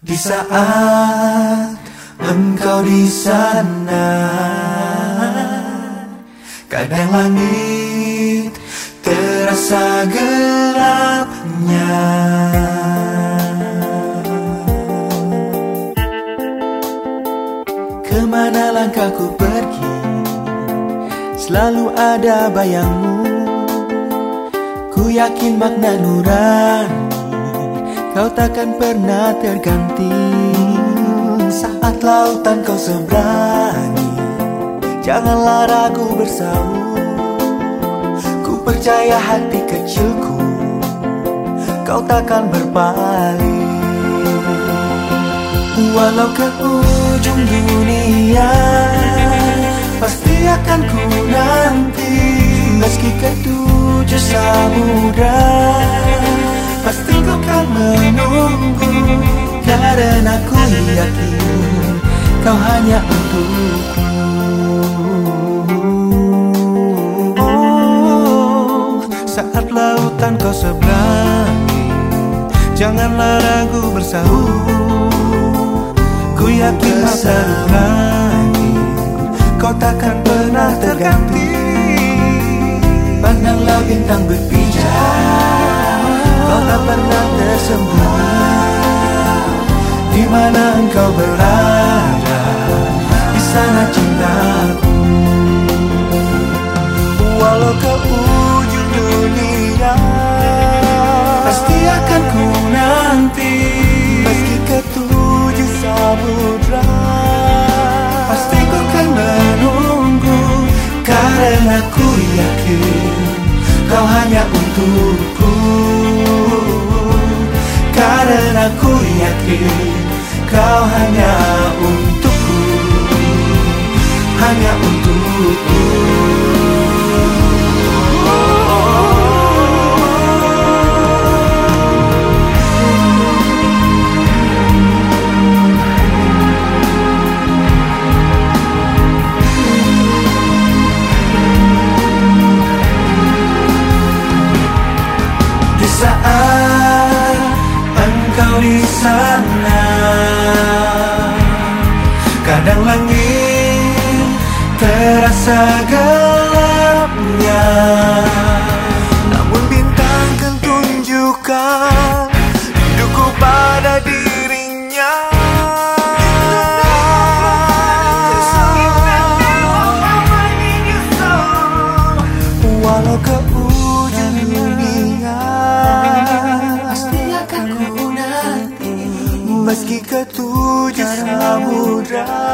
Di saat engkau di sana Kadang langit terasa gelapnya. Ke mana langkahku pergi Selalu ada bayangmu. Ku yakin makna nurani Kau takkan pernah terganti. Saat lautan kau seberangi Janganlah ragu bersau Ku percaya hati kecilku Kau takkan berpaling Walau ke ujung dunia Pasti akan ku nanti. Meski ke tujuh yakin Kau hanya untukku. Saat lautan kau seberangi Janganlah ragu bersahur Ku yakin masa lagi Kau takkan pernah terganti. Pandanglah bintang berpijar Kau tak pernah tersembunyi engkau berada Di sana cintaku. Walau ke ujung dunia Pasti akan ku nanti. Meski ke tujuh samudra Pasti ku kan menunggu. Karena ku yakin Kau hanya untukku. Karena ku yakin Kau hanya untukku Hanya untukku. Di saat engkau di sana Kadang langit terasa gelapnya. Namun bintang kan tunjukkan Meski